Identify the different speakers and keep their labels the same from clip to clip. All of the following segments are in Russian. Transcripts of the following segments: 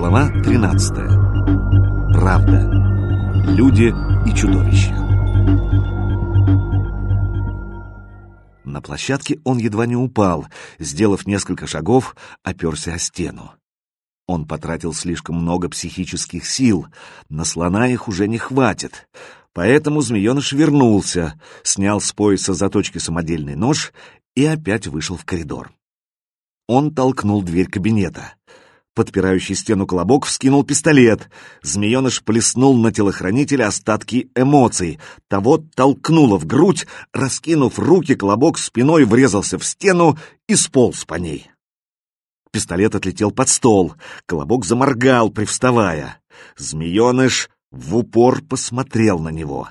Speaker 1: Глава 13. Правда. Люди и чудовища. На площадке он едва не упал, сделав несколько шагов, оперся о стену. Он потратил слишком много психических сил, на слона их уже не хватит. Поэтому змееныш вернулся, снял с пояса заточки самодельный нож и опять вышел в коридор. Он толкнул дверь кабинета. Подпирающий стену колобок вскинул пистолет. Змееныш плеснул на телохранителя остатки эмоций. Того толкнуло в грудь, раскинув руки, колобок спиной врезался в стену и сполз по ней. Пистолет отлетел под стол. Колобок заморгал, привставая. Змееныш в упор посмотрел на него.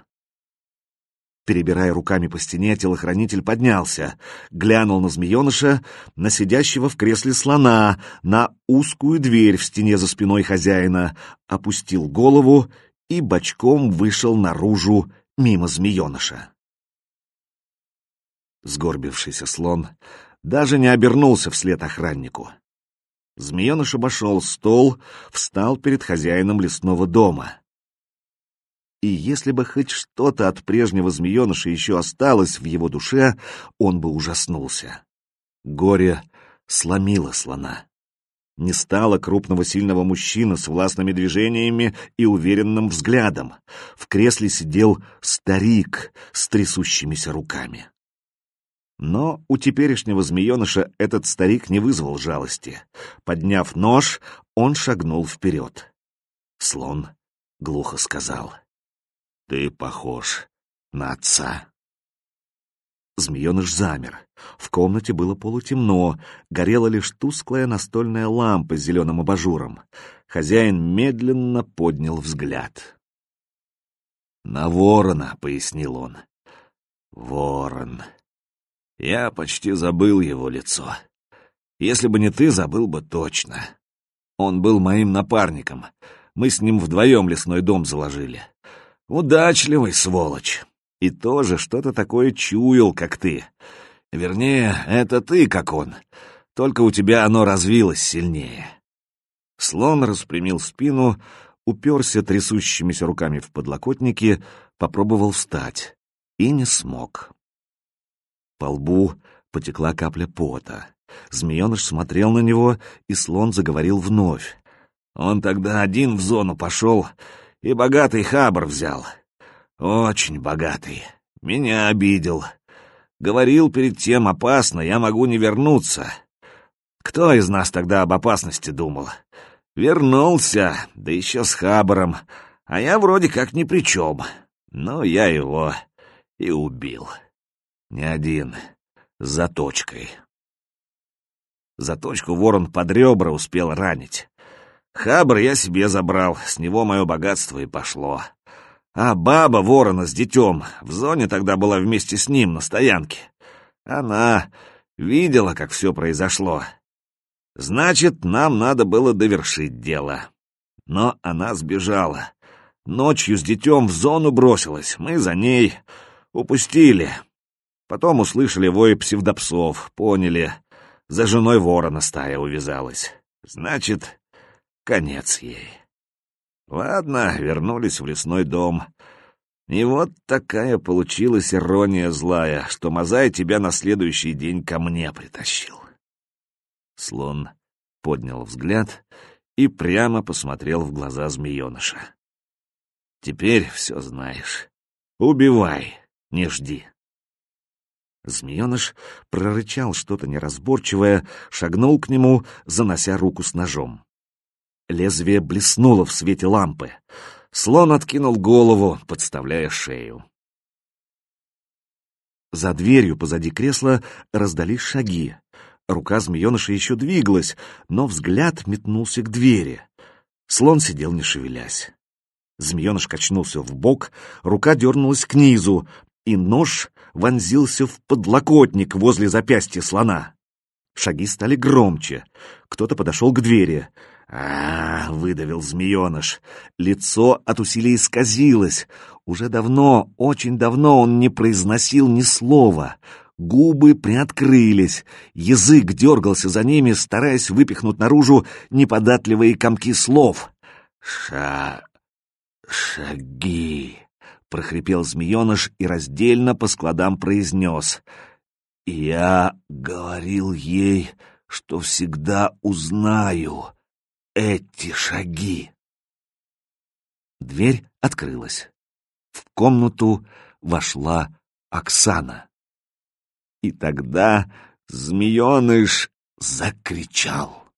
Speaker 1: Перебирая руками по стене, телохранитель поднялся, глянул на змееныша, на сидящего в кресле слона, на узкую дверь в стене за спиной хозяина, опустил голову и бочком вышел наружу мимо змееныша. Сгорбившийся слон даже не обернулся вслед охраннику. Змееныш обошел стол, встал перед хозяином лесного дома. И если бы хоть что-то от прежнего змееныша еще осталось в его душе, он бы ужаснулся. Горе сломило слона. Не стало крупного сильного мужчины с властными движениями и уверенным взглядом. В кресле сидел старик с трясущимися руками. Но у теперешнего змееныша этот старик не вызвал жалости. Подняв нож, он шагнул вперед. Слон глухо сказал — ты похож на отца. Змееныш замер. В комнате было полутемно, горела лишь тусклая настольная лампа с зеленым абажуром. Хозяин медленно поднял взгляд. «На ворона», — пояснил он. «Ворон. Я почти забыл его лицо. Если бы не ты, забыл бы точно. Он был моим напарником. Мы с ним вдвоем лесной дом заложили. Удачливый сволочь. И тоже что-то такое чуял, как ты. Вернее, это ты, как он. Только у тебя оно развилось сильнее. Слон распрямил спину, уперся трясущимися руками в подлокотники, попробовал встать. И не смог. По лбу потекла капля пота. Змееныш смотрел на него, и слон заговорил вновь. Он тогда один в зону пошел и богатый хабр взял. Очень богатый. Меня обидел. Говорил перед тем опасно, я могу не вернуться. Кто из нас тогда об опасности думал? Вернулся, да еще с хабаром, а я вроде как ни при чем. Но я его и убил. Не один, с заточкой. Заточку ворон под ребра успел ранить. Хабр я себе забрал, с него мое богатство и пошло. А баба ворона с детем в зоне тогда была вместе с ним на стоянке. Она видела, как все произошло. Значит, нам надо было довершить дело. Но она сбежала. Ночью с детем в зону бросилась, мы за ней упустили. Потом услышали вой псевдопсов, поняли. За женой ворона стая увязалась. Значит, Конец ей. Ладно, вернулись в лесной дом. И вот такая получилась ирония злая, что Мазай тебя на следующий день ко мне притащил. Слон поднял взгляд и прямо посмотрел в глаза змееныша. Теперь все знаешь. Убивай, не жди. Змееныш прорычал что-то неразборчивое, шагнул к нему, занося руку с ножом. Лезвие блеснуло в свете лампы. Слон откинул голову, подставляя шею. За дверью позади кресла раздались шаги. Рука змееныша еще двигалась, но взгляд метнулся к двери. Слон сидел не шевелясь. Змееныш качнулся в бок, рука дернулась к низу, и нож вонзился в подлокотник возле запястья слона. Шаги стали громче. Кто-то подошел к двери а, выдавил змееныш. Лицо от усилий исказилось. Уже давно, очень давно он не произносил ни слова. Губы приоткрылись, язык дергался за ними, стараясь выпихнуть наружу неподатливые комки слов. «Ша... шаги...» — прохрипел змееныш и раздельно по складам произнес. «Я говорил ей, что всегда узнаю эти шаги». Дверь открылась. В комнату вошла Оксана. И тогда змееныш закричал.